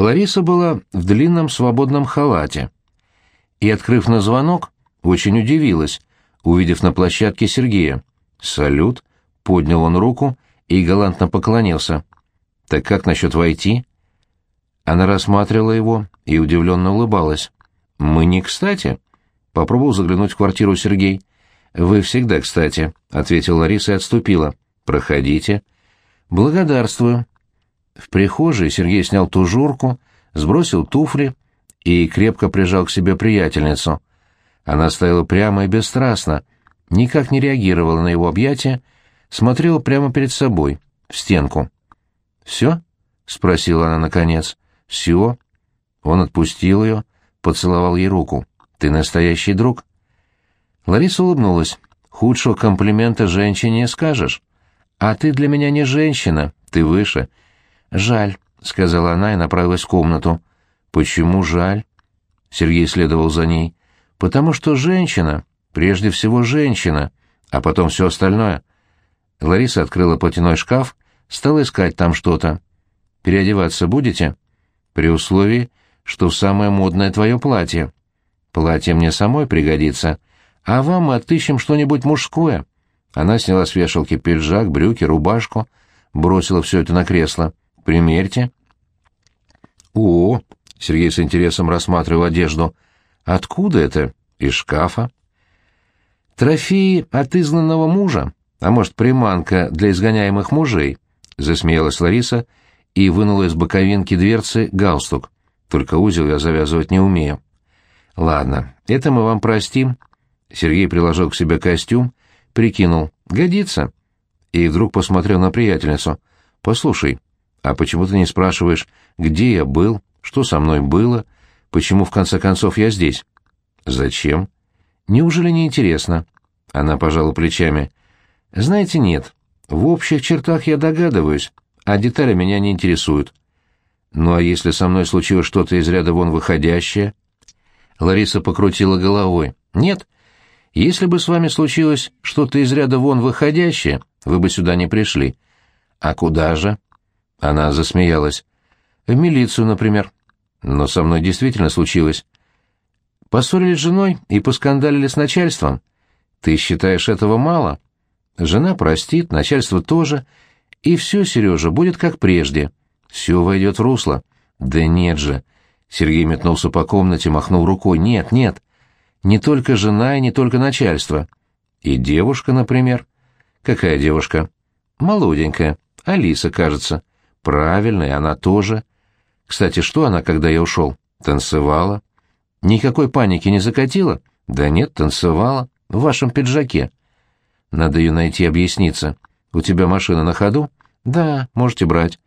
Лариса была в длинном свободном халате. И, открыв на звонок, очень удивилась, увидев на площадке Сергея. «Салют!» — поднял он руку и галантно поклонился. «Так как насчет войти?» Она рассматривала его и удивленно улыбалась. «Мы не кстати?» — попробовал заглянуть в квартиру Сергей. «Вы всегда кстати», — ответила Лариса и отступила. «Проходите». «Благодарствую». В прихожей Сергей снял тужурку, сбросил туфли и крепко прижал к себе приятельницу. Она стояла прямо и бесстрастно, никак не реагировала на его объятия, смотрела прямо перед собой, в стенку. «Все?» — спросила она наконец. «Все?» Он отпустил ее, поцеловал ей руку. «Ты настоящий друг?» Лариса улыбнулась. «Худшего комплимента женщине не скажешь. А ты для меня не женщина, ты выше». «Жаль», — сказала она и направилась в комнату. «Почему жаль?» Сергей следовал за ней. «Потому что женщина, прежде всего женщина, а потом все остальное». Лариса открыла платяной шкаф, стала искать там что-то. «Переодеваться будете?» «При условии, что самое модное твое платье. Платье мне самой пригодится, а вам мы отыщем что-нибудь мужское». Она сняла с вешалки пиджак, брюки, рубашку, бросила все это на кресло. «Примерьте». «О!» — Сергей с интересом рассматривал одежду. «Откуда это? Из шкафа?» «Трофеи от изгнанного мужа, а может, приманка для изгоняемых мужей?» — засмеялась Лариса и вынула из боковинки дверцы галстук. «Только узел я завязывать не умею». «Ладно, это мы вам простим». Сергей приложил к себе костюм, прикинул. «Годится». И вдруг посмотрел на приятельницу. «Послушай, а почему ты не спрашиваешь, где я был, что со мной было, почему в конце концов я здесь? Зачем? Неужели не интересно? Она пожала плечами. Знаете, нет. В общих чертах я догадываюсь, а детали меня не интересуют. Ну а если со мной случилось что-то из ряда вон выходящее? Лариса покрутила головой. Нет. Если бы с вами случилось что-то из ряда вон выходящее, вы бы сюда не пришли. А куда же? Она засмеялась. В милицию, например. Но со мной действительно случилось. Поссорились с женой и поскандалили с начальством. Ты считаешь этого мало? Жена простит, начальство тоже. И все, Сережа, будет как прежде. Все войдет в русло. Да нет же. Сергей метнулся по комнате, махнул рукой. Нет, нет. Не только жена и не только начальство. И девушка, например. Какая девушка? Молоденькая. Алиса, кажется. Правильно, и она тоже. Кстати, что она, когда я ушел? Танцевала. Никакой паники не закатила? Да нет, танцевала. В вашем пиджаке. Надо ее найти объясниться. У тебя машина на ходу? Да, можете брать.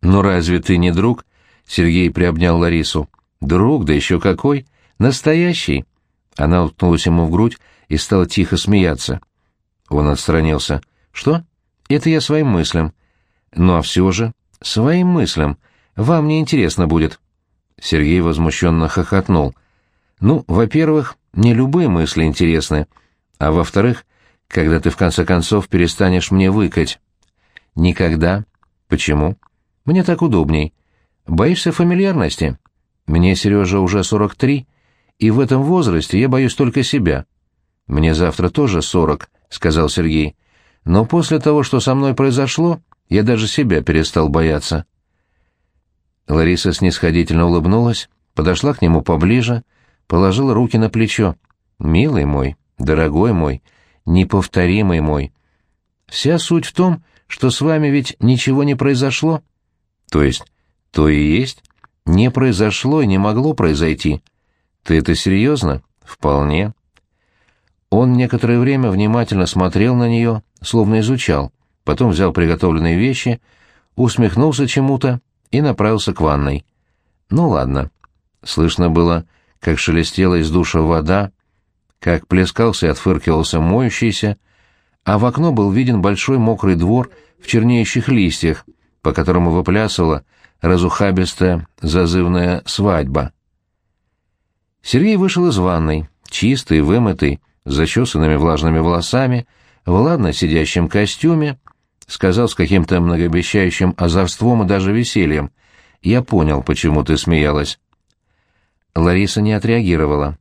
Ну разве ты не друг? Сергей приобнял Ларису. Друг, да еще какой. Настоящий. Она уткнулась ему в грудь и стала тихо смеяться. Он отстранился. Что? Это я своим мыслям. Ну а все же, своим мыслям, вам не интересно будет. Сергей возмущенно хохотнул. Ну, во-первых, не любые мысли интересны, а во-вторых, когда ты в конце концов перестанешь мне выкать. Никогда. Почему? Мне так удобней. Боишься фамильярности? Мне, Сережа, уже сорок три, и в этом возрасте я боюсь только себя. Мне завтра тоже сорок, сказал Сергей. Но после того, что со мной произошло, я даже себя перестал бояться. Лариса снисходительно улыбнулась, подошла к нему поближе, положила руки на плечо. «Милый мой, дорогой мой, неповторимый мой, вся суть в том, что с вами ведь ничего не произошло. То есть, то и есть. Не произошло и не могло произойти. Ты это серьезно? Вполне». Он некоторое время внимательно смотрел на нее, словно изучал потом взял приготовленные вещи, усмехнулся чему-то и направился к ванной. Ну ладно. Слышно было, как шелестела из душа вода, как плескался и отфыркивался моющийся, а в окно был виден большой мокрый двор в чернеющих листьях, по которому выплясывала разухабистая зазывная свадьба. Сергей вышел из ванной, чистый, вымытый, с зачесанными влажными волосами, в ладно сидящем костюме, сказал с каким-то многообещающим озорством и даже весельем. Я понял, почему ты смеялась». Лариса не отреагировала.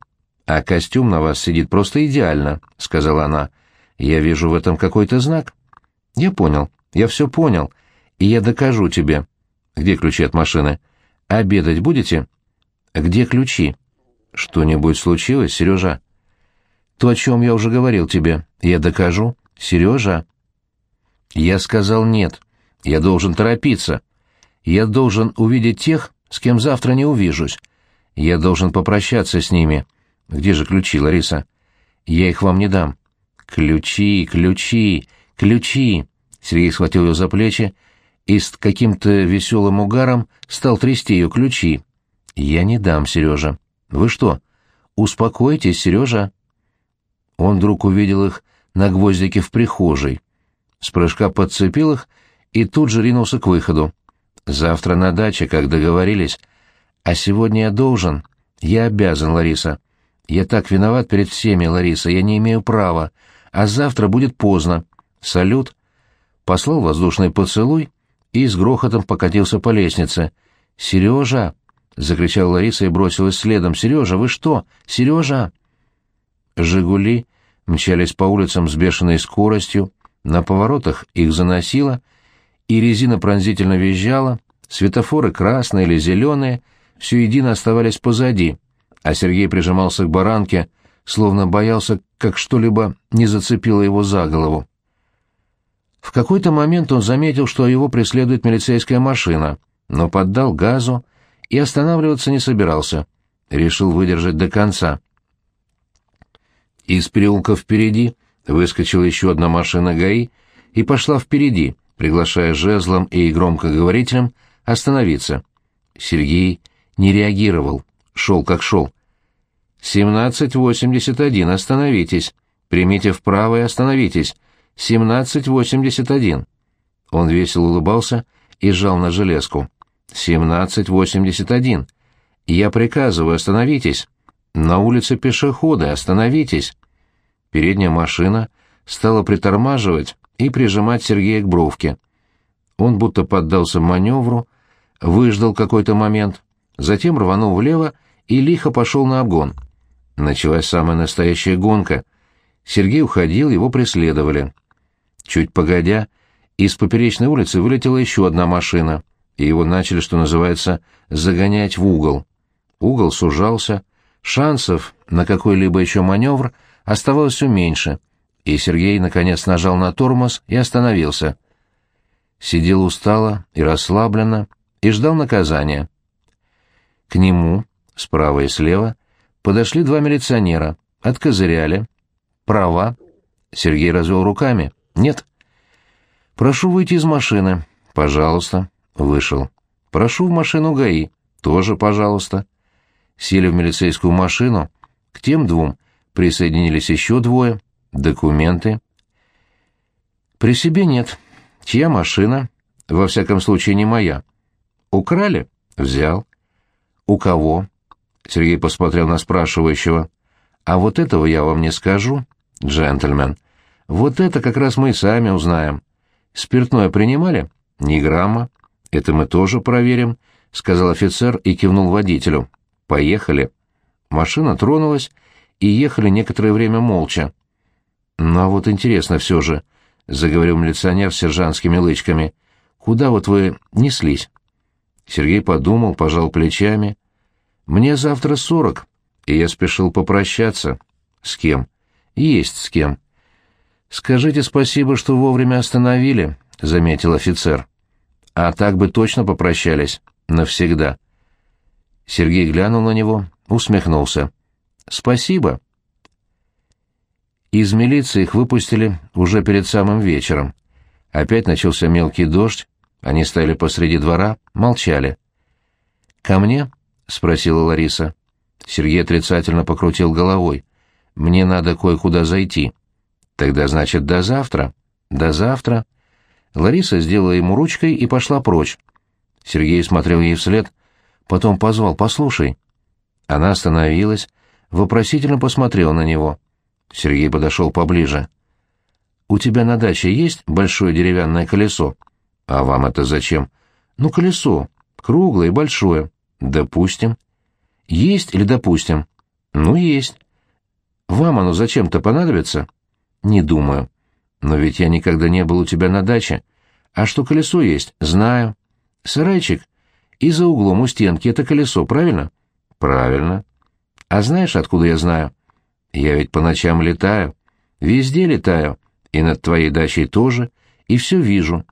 «А костюм на вас сидит просто идеально», — сказала она. «Я вижу в этом какой-то знак». «Я понял. Я все понял. И я докажу тебе. Где ключи от машины? Обедать будете?» «Где ключи?» «Что-нибудь случилось, Сережа?» «То, о чем я уже говорил тебе. Я докажу. Сережа?» «Я сказал нет. Я должен торопиться. Я должен увидеть тех, с кем завтра не увижусь. Я должен попрощаться с ними. Где же ключи, Лариса? Я их вам не дам». «Ключи, ключи, ключи!» Сергей схватил ее за плечи и с каким-то веселым угаром стал трясти ее ключи. «Я не дам, Сережа. Вы что? Успокойтесь, Сережа!» Он вдруг увидел их на гвоздике в прихожей. С прыжка подцепил их и тут же ринулся к выходу. «Завтра на даче, как договорились. А сегодня я должен. Я обязан, Лариса. Я так виноват перед всеми, Лариса, я не имею права. А завтра будет поздно. Салют!» Послал воздушный поцелуй и с грохотом покатился по лестнице. «Сережа!» — закричала Лариса и бросилась следом. «Сережа, вы что? Сережа!» «Жигули» мчались по улицам с бешеной скоростью, на поворотах их заносило, и резина пронзительно визжала, светофоры красные или зеленые все едино оставались позади, а Сергей прижимался к баранке, словно боялся, как что-либо не зацепило его за голову. В какой-то момент он заметил, что его преследует милицейская машина, но поддал газу и останавливаться не собирался. Решил выдержать до конца. Из переулка впереди выскочила еще одна машина ГАИ и пошла впереди, приглашая жезлом и громкоговорителем остановиться. Сергей не реагировал, шел как шел. «1781, остановитесь. Примите вправо и остановитесь. 1781». Он весело улыбался и сжал на железку. «1781. Я приказываю, остановитесь. На улице пешеходы, остановитесь». Передняя машина стала притормаживать и прижимать Сергея к бровке. Он будто поддался маневру, выждал какой-то момент, затем рванул влево и лихо пошел на обгон. Началась самая настоящая гонка. Сергей уходил, его преследовали. Чуть погодя, из поперечной улицы вылетела еще одна машина, и его начали, что называется, загонять в угол. Угол сужался, шансов на какой-либо еще маневр оставалось все меньше, и Сергей, наконец, нажал на тормоз и остановился. Сидел устало и расслабленно и ждал наказания. К нему, справа и слева, подошли два милиционера, откозыряли. «Права». Сергей развел руками. «Нет». «Прошу выйти из машины». «Пожалуйста». Вышел. «Прошу в машину ГАИ». «Тоже, пожалуйста». Сели в милицейскую машину. К тем двум присоединились еще двое. Документы. При себе нет. Чья машина? Во всяком случае, не моя. Украли? Взял. У кого? Сергей посмотрел на спрашивающего. А вот этого я вам не скажу, джентльмен. Вот это как раз мы сами узнаем. Спиртное принимали? Ни грамма. Это мы тоже проверим, сказал офицер и кивнул водителю. Поехали. Машина тронулась, и ехали некоторое время молча. «Ну а вот интересно все же», — заговорил милиционер с сержантскими лычками, — «куда вот вы неслись?» Сергей подумал, пожал плечами. «Мне завтра сорок, и я спешил попрощаться». «С кем?» «Есть с кем». «Скажите спасибо, что вовремя остановили», — заметил офицер. «А так бы точно попрощались. Навсегда». Сергей глянул на него, усмехнулся. «Спасибо». Из милиции их выпустили уже перед самым вечером. Опять начался мелкий дождь, они стояли посреди двора, молчали. «Ко мне?» — спросила Лариса. Сергей отрицательно покрутил головой. «Мне надо кое-куда зайти». «Тогда, значит, до завтра?» «До завтра». Лариса сделала ему ручкой и пошла прочь. Сергей смотрел ей вслед, потом позвал «Послушай». Она остановилась, вопросительно посмотрел на него. Сергей подошел поближе. «У тебя на даче есть большое деревянное колесо?» «А вам это зачем?» «Ну, колесо. Круглое и большое. Допустим. Есть или допустим? Ну, есть. Вам оно зачем-то понадобится? Не думаю. Но ведь я никогда не был у тебя на даче. А что колесо есть, знаю. Сарайчик. И за углом у стенки это колесо, правильно? Правильно. А знаешь, откуда я знаю? Я ведь по ночам летаю. Везде летаю. И над твоей дачей тоже. И все вижу.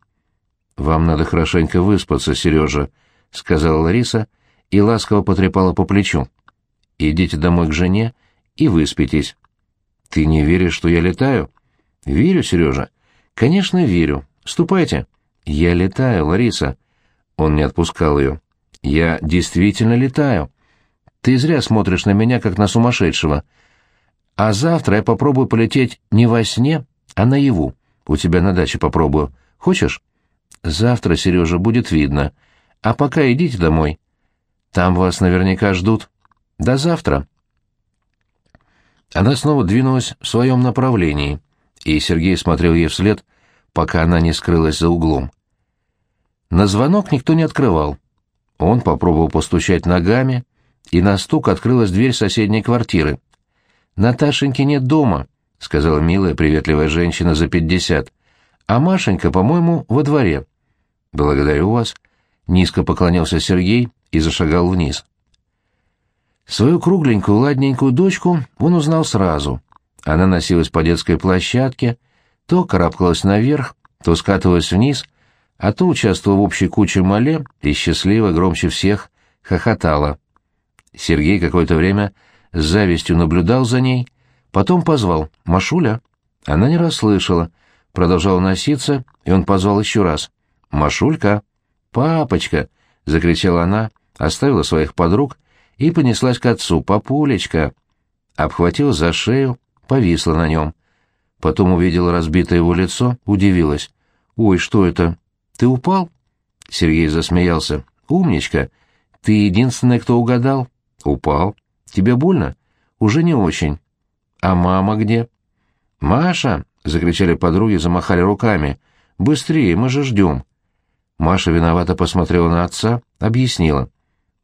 Вам надо хорошенько выспаться, Сережа, — сказала Лариса и ласково потрепала по плечу. Идите домой к жене и выспитесь. Ты не веришь, что я летаю? Верю, Сережа. Конечно, верю. Ступайте. Я летаю, Лариса. Он не отпускал ее. Я действительно летаю. Ты зря смотришь на меня, как на сумасшедшего. А завтра я попробую полететь не во сне, а наяву. У тебя на даче попробую. Хочешь? Завтра, Сережа, будет видно. А пока идите домой. Там вас наверняка ждут. До завтра. Она снова двинулась в своем направлении, и Сергей смотрел ей вслед, пока она не скрылась за углом. На звонок никто не открывал. Он попробовал постучать ногами, и на стук открылась дверь соседней квартиры. «Наташеньки нет дома», — сказала милая приветливая женщина за пятьдесят. «А Машенька, по-моему, во дворе». «Благодарю вас», — низко поклонился Сергей и зашагал вниз. Свою кругленькую, ладненькую дочку он узнал сразу. Она носилась по детской площадке, то карабкалась наверх, то скатывалась вниз, а то участвовала в общей куче мале и счастливо, громче всех, хохотала. Сергей какое-то время с завистью наблюдал за ней, потом позвал «Машуля». Она не расслышала, продолжала носиться, и он позвал еще раз «Машулька». «Папочка!» — закричала она, оставила своих подруг и понеслась к отцу. «Папулечка!» Обхватила за шею, повисла на нем. Потом увидела разбитое его лицо, удивилась. «Ой, что это? Ты упал?» Сергей засмеялся. «Умничка! Ты единственный, кто угадал?» «Упал. Тебе больно?» «Уже не очень». «А мама где?» «Маша!» — закричали подруги, замахали руками. «Быстрее, мы же ждем!» Маша виновато посмотрела на отца, объяснила.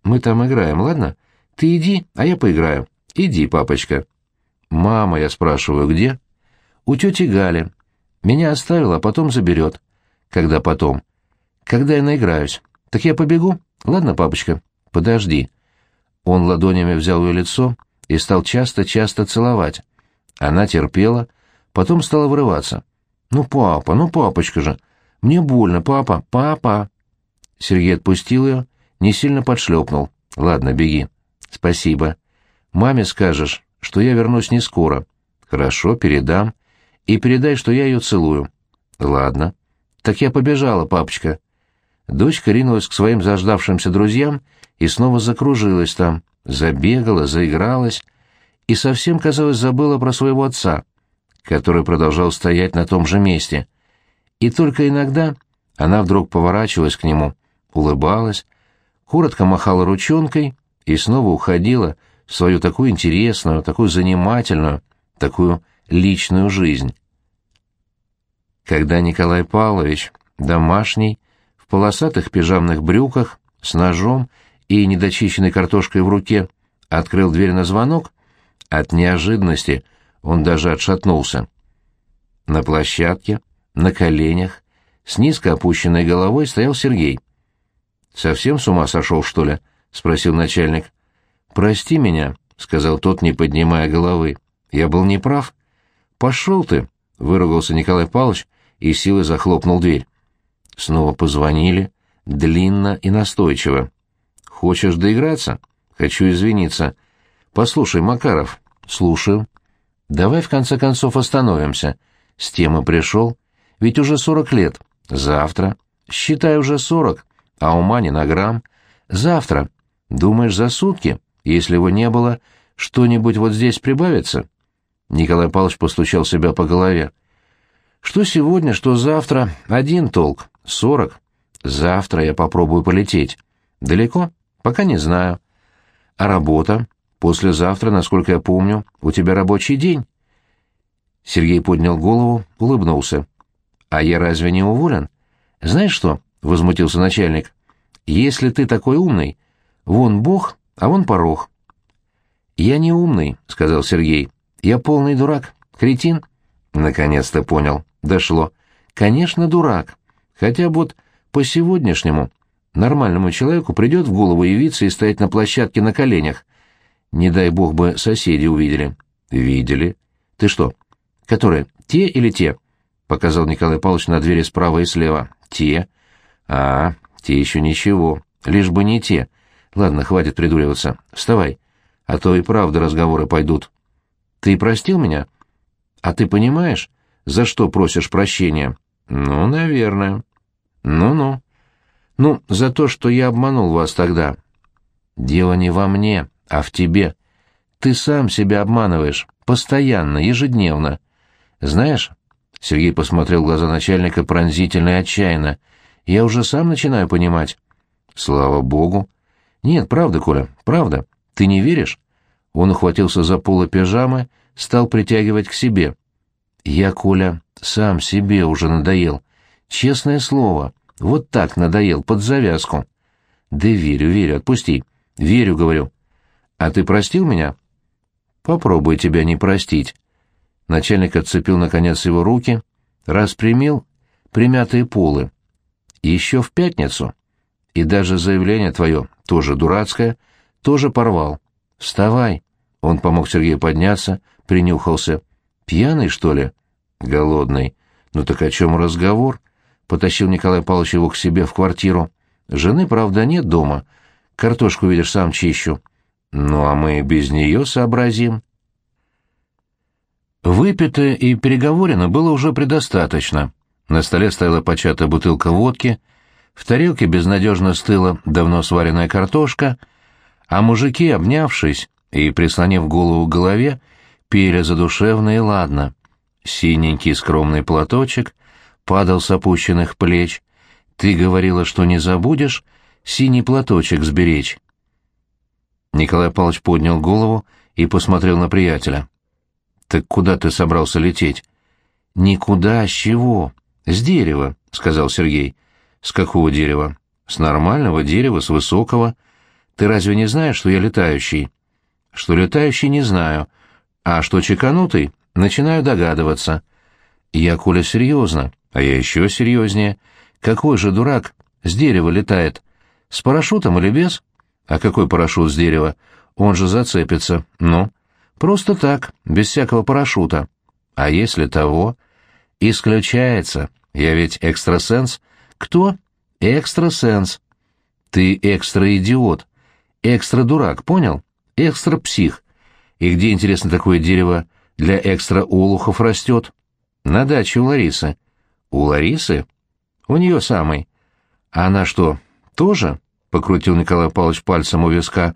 «Мы там играем, ладно? Ты иди, а я поиграю. Иди, папочка». «Мама, я спрашиваю, где?» «У тети Гали. Меня оставила, а потом заберет». «Когда потом?» «Когда я наиграюсь. Так я побегу? Ладно, папочка?» «Подожди». Он ладонями взял ее лицо и стал часто-часто целовать. Она терпела, потом стала вырываться. «Ну, папа, ну, папочка же! Мне больно, папа, папа!» Сергей отпустил ее, не сильно подшлепнул. «Ладно, беги». «Спасибо. Маме скажешь, что я вернусь не скоро». «Хорошо, передам. И передай, что я ее целую». «Ладно». «Так я побежала, папочка». Дочка ринулась к своим заждавшимся друзьям и снова закружилась там, забегала, заигралась и совсем, казалось, забыла про своего отца, который продолжал стоять на том же месте. И только иногда она вдруг поворачивалась к нему, улыбалась, коротко махала ручонкой и снова уходила в свою такую интересную, такую занимательную, такую личную жизнь. Когда Николай Павлович, домашний, в полосатых пижамных брюках, с ножом и недочищенной картошкой в руке, открыл дверь на звонок, от неожиданности он даже отшатнулся. На площадке, на коленях, с низко опущенной головой стоял Сергей. «Совсем с ума сошел, что ли?» — спросил начальник. «Прости меня», — сказал тот, не поднимая головы. «Я был неправ». «Пошел ты», — выругался Николай Павлович и силой захлопнул дверь. Снова позвонили, длинно и настойчиво. Хочешь доиграться? Хочу извиниться. Послушай, Макаров. Слушаю. Давай в конце концов остановимся. С темы пришел. Ведь уже сорок лет. Завтра. Считай уже сорок. А ума не на грамм. Завтра. Думаешь, за сутки, если его не было, что-нибудь вот здесь прибавится? Николай Павлович постучал себя по голове. Что сегодня, что завтра, один толк. Сорок. Завтра я попробую полететь. Далеко? Пока не знаю. А работа? Послезавтра, насколько я помню, у тебя рабочий день. Сергей поднял голову, улыбнулся. А я разве не уволен? Знаешь что? возмутился начальник. Если ты такой умный, вон Бог, а вон порог. «Я не умный», — сказал Сергей. «Я полный дурак, кретин». Наконец-то понял. Дошло. «Конечно, дурак. Хотя вот по-сегодняшнему нормальному человеку придет в голову явиться и стоять на площадке на коленях. Не дай бог бы соседи увидели». «Видели. Ты что, которые, те или те?» — показал Николай Павлович на двери справа и слева. «Те». «А, те еще ничего. Лишь бы не те. Ладно, хватит придуриваться. Вставай, а то и правда разговоры пойдут. Ты простил меня? А ты понимаешь, за что просишь прощения? Ну, наверное. Ну-ну. Ну, за то, что я обманул вас тогда. Дело не во мне, а в тебе. Ты сам себя обманываешь. Постоянно, ежедневно. Знаешь, Сергей посмотрел в глаза начальника пронзительно и отчаянно. Я уже сам начинаю понимать. Слава богу. Нет, правда, Коля, правда. Ты не веришь? Он ухватился за полы пижамы, стал притягивать к себе. Я, Коля, сам себе уже надоел. Честное слово, вот так надоел, под завязку. Да верю, верю, отпусти. Верю, говорю. А ты простил меня? Попробуй тебя не простить. Начальник отцепил, наконец, его руки, распрямил примятые полы. Еще в пятницу. И даже заявление твое, тоже дурацкое, тоже порвал. Вставай. Он помог Сергею подняться, принюхался. Пьяный, что ли? Голодный. Ну так о чем разговор? Потащил Николай Павлович его к себе в квартиру. Жены, правда, нет дома. Картошку, видишь, сам чищу. Ну, а мы без нее сообразим. Выпито и переговорено было уже предостаточно. На столе стояла початая бутылка водки, в тарелке безнадежно стыла давно сваренная картошка, а мужики, обнявшись и прислонив голову к голове, пели задушевно и ладно. Синенький скромный платочек падал с опущенных плеч. Ты говорила, что не забудешь синий платочек сберечь. Николай Павлович поднял голову и посмотрел на приятеля. «Так куда ты собрался лететь?» «Никуда, с чего?» «С дерева», — сказал Сергей. «С какого дерева?» «С нормального дерева, с высокого. Ты разве не знаешь, что я летающий?» «Что летающий, не знаю. А что чеканутый, начинаю догадываться». «Я, Коля, серьезно. А я еще серьезнее. Какой же дурак с дерева летает? С парашютом или без?» «А какой парашют с дерева? Он же зацепится. Ну?» «Просто так, без всякого парашюта. А если того?» «Исключается. Я ведь экстрасенс». «Кто?» «Экстрасенс». «Ты экстра-идиот. Экстра-дурак, понял? Экстра-псих. И где, интересно, такое дерево для экстра-олухов растет?» «На даче у Ларисы». «У Ларисы?» «У нее самой». «А она что, тоже?» — покрутил Николай Павлович пальцем у виска.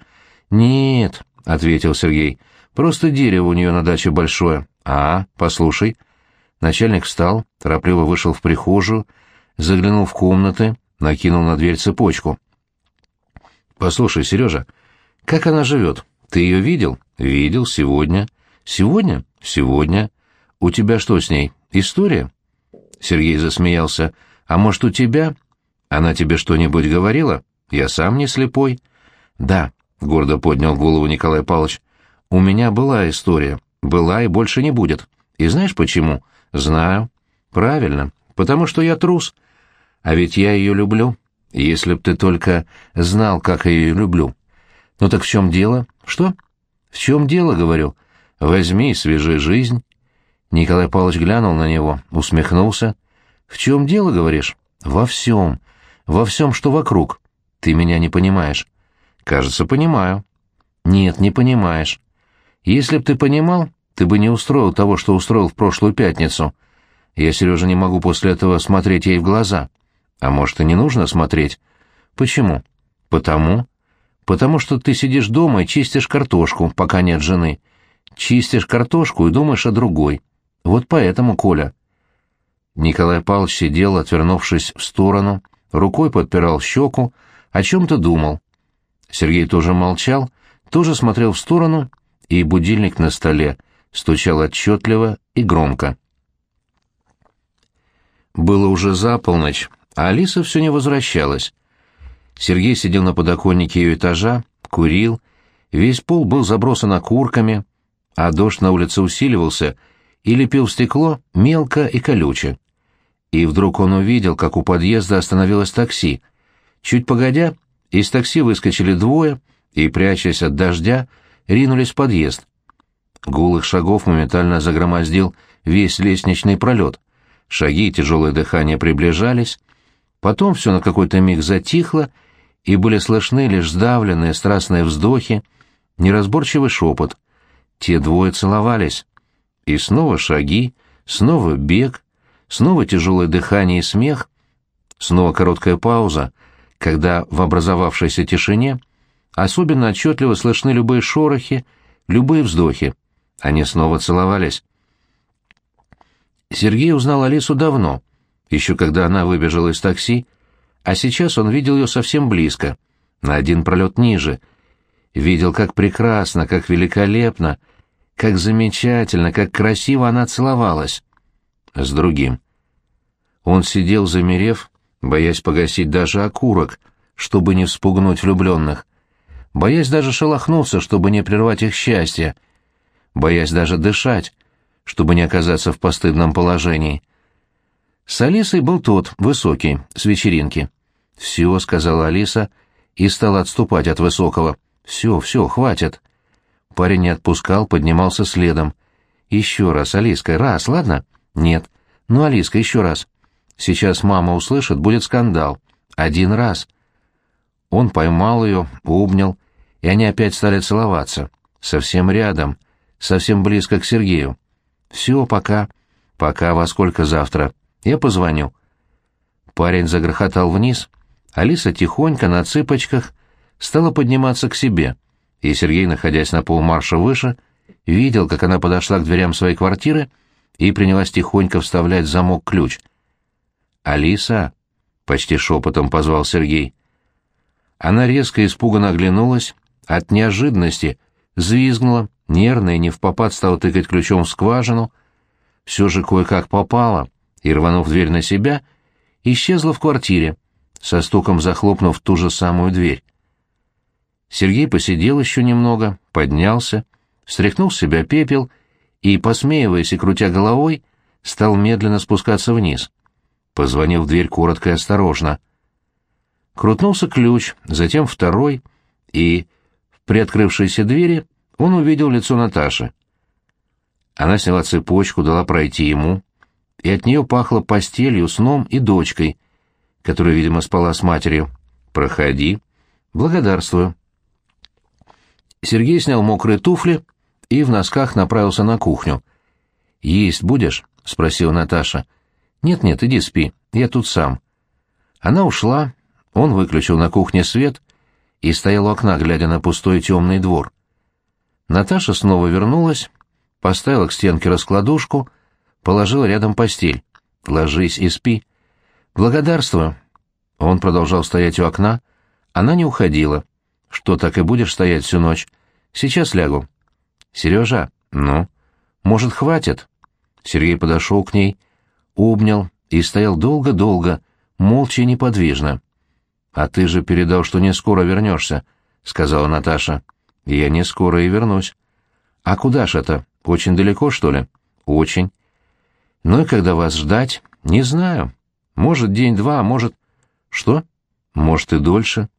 «Нет», — ответил Сергей, — «просто дерево у нее на даче большое». «А, послушай». Начальник встал, торопливо вышел в прихожую, заглянул в комнаты, накинул на дверь цепочку. «Послушай, Сережа, как она живет? Ты ее видел?» «Видел, сегодня». «Сегодня?» «Сегодня. У тебя что с ней? История?» Сергей засмеялся. «А может, у тебя? Она тебе что-нибудь говорила? Я сам не слепой». «Да», — гордо поднял голову Николай Павлович. «У меня была история. Была и больше не будет. И знаешь почему?» «Знаю». «Правильно. Потому что я трус. А ведь я ее люблю. Если б ты только знал, как я ее люблю». «Ну так в чем дело? Что?» «В чем дело, говорю? Возьми и свяжи жизнь». Николай Павлович глянул на него, усмехнулся. «В чем дело, говоришь?» «Во всем. Во всем, что вокруг. Ты меня не понимаешь». «Кажется, понимаю». «Нет, не понимаешь. Если б ты понимал, ты бы не устроил того, что устроил в прошлую пятницу. Я, Сережа, не могу после этого смотреть ей в глаза. А может, и не нужно смотреть? Почему? Потому. Потому что ты сидишь дома и чистишь картошку, пока нет жены. Чистишь картошку и думаешь о другой. Вот поэтому, Коля. Николай Павлович сидел, отвернувшись в сторону, рукой подпирал щеку, о чем-то думал. Сергей тоже молчал, тоже смотрел в сторону, и будильник на столе стучал отчетливо и громко. Было уже за полночь, а Алиса все не возвращалась. Сергей сидел на подоконнике ее этажа, курил, весь пол был забросан окурками, а дождь на улице усиливался и лепил стекло мелко и колюче. И вдруг он увидел, как у подъезда остановилось такси. Чуть погодя, из такси выскочили двое и, прячась от дождя, ринулись в подъезд. Гул их шагов моментально загромоздил весь лестничный пролет. Шаги и тяжелое дыхание приближались. Потом все на какой-то миг затихло, и были слышны лишь сдавленные страстные вздохи, неразборчивый шепот. Те двое целовались. И снова шаги, снова бег, снова тяжелое дыхание и смех, снова короткая пауза, когда в образовавшейся тишине особенно отчетливо слышны любые шорохи, любые вздохи. Они снова целовались. Сергей узнал Алису давно, еще когда она выбежала из такси, а сейчас он видел ее совсем близко, на один пролет ниже. Видел, как прекрасно, как великолепно, как замечательно, как красиво она целовалась. С другим. Он сидел, замерев, боясь погасить даже окурок, чтобы не вспугнуть влюбленных, боясь даже шелохнуться, чтобы не прервать их счастье, боясь даже дышать, чтобы не оказаться в постыдном положении. С Алисой был тот, высокий, с вечеринки. «Все», — сказала Алиса, и стала отступать от высокого. «Все, все, хватит». Парень не отпускал, поднимался следом. «Еще раз, Алиска, раз, ладно?» «Нет». «Ну, Алиска, еще раз». «Сейчас мама услышит, будет скандал. Один раз». Он поймал ее, обнял, и они опять стали целоваться. Совсем рядом, совсем близко к Сергею. «Все, пока. Пока, во сколько завтра? Я позвоню». Парень загрохотал вниз, Алиса тихонько на цыпочках стала подниматься к себе, и Сергей, находясь на полмарша выше, видел, как она подошла к дверям своей квартиры и принялась тихонько вставлять в замок ключ. «Алиса!» — почти шепотом позвал Сергей. Она резко испуганно оглянулась, от неожиданности взвизгнула, нервно и не в попад стала тыкать ключом в скважину, все же кое-как попала, и, рванув дверь на себя, исчезла в квартире, со стуком захлопнув ту же самую дверь. Сергей посидел еще немного, поднялся, встряхнул с себя пепел и, посмеиваясь и крутя головой, стал медленно спускаться вниз. Позвонил в дверь коротко и осторожно. Крутнулся ключ, затем второй, и в приоткрывшейся двери он увидел лицо Наташи. Она сняла цепочку, дала пройти ему, и от нее пахло постелью, сном и дочкой, которая, видимо, спала с матерью. «Проходи». «Благодарствую». Сергей снял мокрые туфли и в носках направился на кухню. «Есть будешь?» — спросила Наташа. «Нет-нет, иди спи, я тут сам». Она ушла, он выключил на кухне свет и стоял у окна, глядя на пустой темный двор. Наташа снова вернулась, поставила к стенке раскладушку, положила рядом постель. «Ложись и спи». «Благодарствую». Он продолжал стоять у окна. Она не уходила. «Что, так и будешь стоять всю ночь? Сейчас лягу». «Сережа?» «Ну?» «Может, хватит?» Сергей подошел к ней, обнял и стоял долго-долго, молча и неподвижно. «А ты же передал, что не скоро вернешься», — сказала Наташа. «Я не скоро и вернусь». «А куда ж это? Очень далеко, что ли?» «Очень». «Ну и когда вас ждать?» «Не знаю». Может, день-два, а может... Что? Может, и дольше.